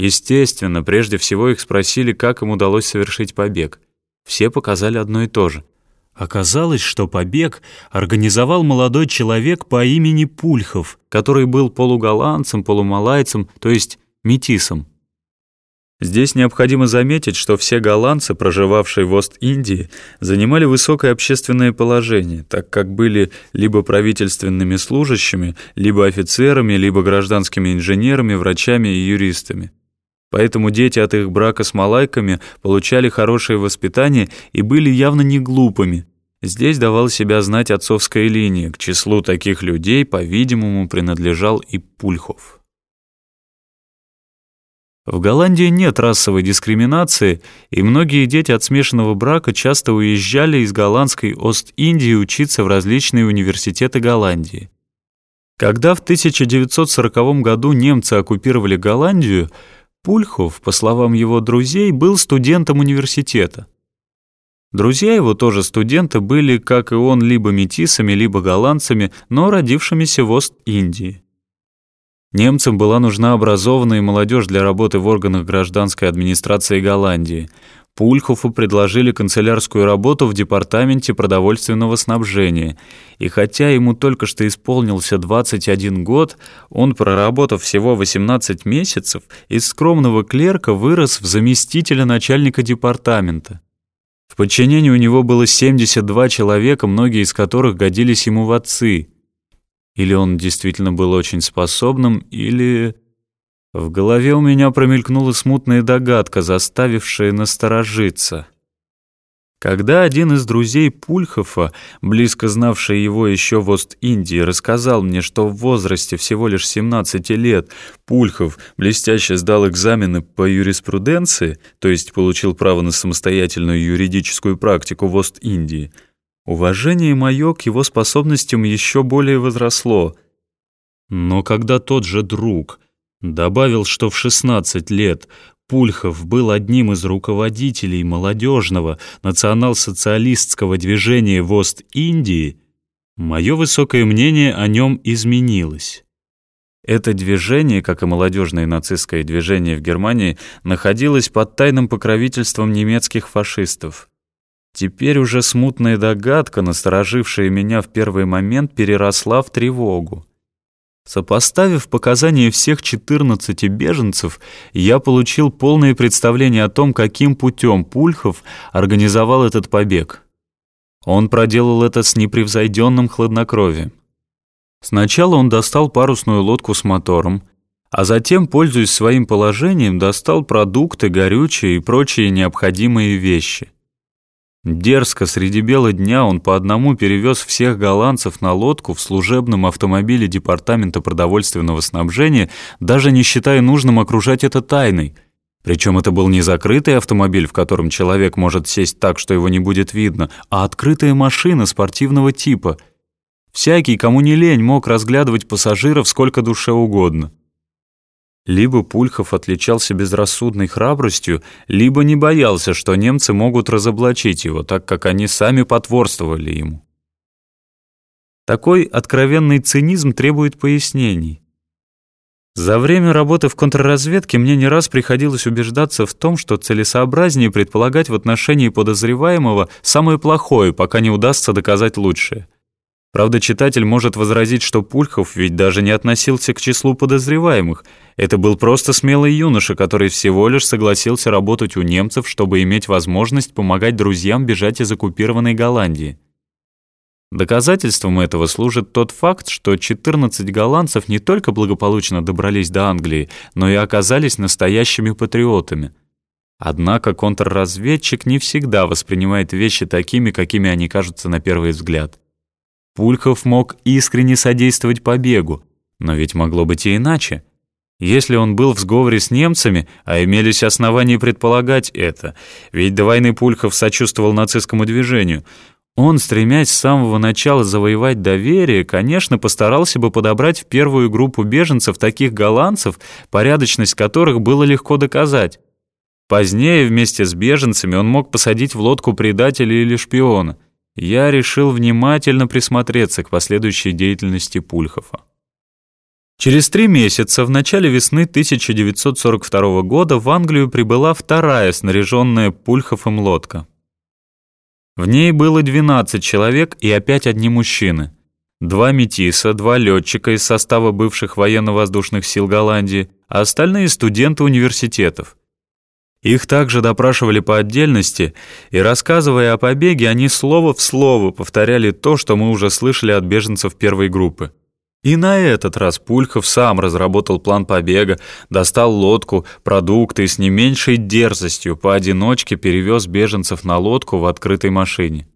Естественно, прежде всего их спросили, как им удалось совершить побег. Все показали одно и то же. Оказалось, что побег организовал молодой человек по имени Пульхов, который был полуголландцем, полумалайцем, то есть метисом. Здесь необходимо заметить, что все голландцы, проживавшие в Ост-Индии, занимали высокое общественное положение, так как были либо правительственными служащими, либо офицерами, либо гражданскими инженерами, врачами и юристами. Поэтому дети от их брака с малайками получали хорошее воспитание и были явно не глупыми. Здесь давал себя знать отцовская линия, к числу таких людей, по-видимому, принадлежал и Пульхов. В Голландии нет расовой дискриминации, и многие дети от смешанного брака часто уезжали из голландской Ост-Индии учиться в различные университеты Голландии. Когда в 1940 году немцы оккупировали Голландию, Пульхов, по словам его друзей, был студентом университета. Друзья его, тоже студенты, были, как и он, либо метисами, либо голландцами, но родившимися в Ост-Индии. Немцам была нужна образованная молодежь для работы в органах гражданской администрации Голландии. Пульхофу предложили канцелярскую работу в департаменте продовольственного снабжения. И хотя ему только что исполнился 21 год, он, проработав всего 18 месяцев, из скромного клерка вырос в заместителя начальника департамента. В подчинении у него было 72 человека, многие из которых годились ему в отцы – или он действительно был очень способным, или... В голове у меня промелькнула смутная догадка, заставившая насторожиться. Когда один из друзей Пульхофа, близко знавший его еще в Ост-Индии, рассказал мне, что в возрасте всего лишь 17 лет Пульхов блестяще сдал экзамены по юриспруденции, то есть получил право на самостоятельную юридическую практику в Ост-Индии, Уважение мое к его способностям еще более возросло. Но когда тот же друг добавил, что в 16 лет Пульхов был одним из руководителей молодежного национал-социалистского движения в Ост-Индии, мое высокое мнение о нем изменилось. Это движение, как и молодежное нацистское движение в Германии, находилось под тайным покровительством немецких фашистов. Теперь уже смутная догадка, насторожившая меня в первый момент, переросла в тревогу. Сопоставив показания всех 14 беженцев, я получил полное представление о том, каким путем Пульхов организовал этот побег. Он проделал это с непревзойденным хладнокровием. Сначала он достал парусную лодку с мотором, а затем, пользуясь своим положением, достал продукты, горючее и прочие необходимые вещи – Дерзко среди бела дня он по одному перевез всех голландцев на лодку в служебном автомобиле Департамента продовольственного снабжения, даже не считая нужным окружать это тайной. Причем это был не закрытый автомобиль, в котором человек может сесть так, что его не будет видно, а открытая машина спортивного типа. Всякий, кому не лень, мог разглядывать пассажиров сколько душе угодно. Либо Пульхов отличался безрассудной храбростью, либо не боялся, что немцы могут разоблачить его, так как они сами потворствовали ему. Такой откровенный цинизм требует пояснений. За время работы в контрразведке мне не раз приходилось убеждаться в том, что целесообразнее предполагать в отношении подозреваемого самое плохое, пока не удастся доказать лучшее. Правда, читатель может возразить, что Пульхов ведь даже не относился к числу подозреваемых. Это был просто смелый юноша, который всего лишь согласился работать у немцев, чтобы иметь возможность помогать друзьям бежать из оккупированной Голландии. Доказательством этого служит тот факт, что 14 голландцев не только благополучно добрались до Англии, но и оказались настоящими патриотами. Однако контрразведчик не всегда воспринимает вещи такими, какими они кажутся на первый взгляд. Пульков мог искренне содействовать побегу, но ведь могло быть и иначе. Если он был в сговоре с немцами, а имелись основания предполагать это, ведь до войны Пульков сочувствовал нацистскому движению, он, стремясь с самого начала завоевать доверие, конечно, постарался бы подобрать в первую группу беженцев таких голландцев, порядочность которых было легко доказать. Позднее вместе с беженцами он мог посадить в лодку предателя или шпиона — я решил внимательно присмотреться к последующей деятельности Пульхова. Через три месяца, в начале весны 1942 года, в Англию прибыла вторая снаряженная Пульховым лодка. В ней было 12 человек и опять одни мужчины. Два метиса, два летчика из состава бывших военно-воздушных сил Голландии, а остальные студенты университетов. Их также допрашивали по отдельности, и, рассказывая о побеге, они слово в слово повторяли то, что мы уже слышали от беженцев первой группы. И на этот раз Пульхов сам разработал план побега, достал лодку, продукты и с не меньшей дерзостью поодиночке перевез беженцев на лодку в открытой машине.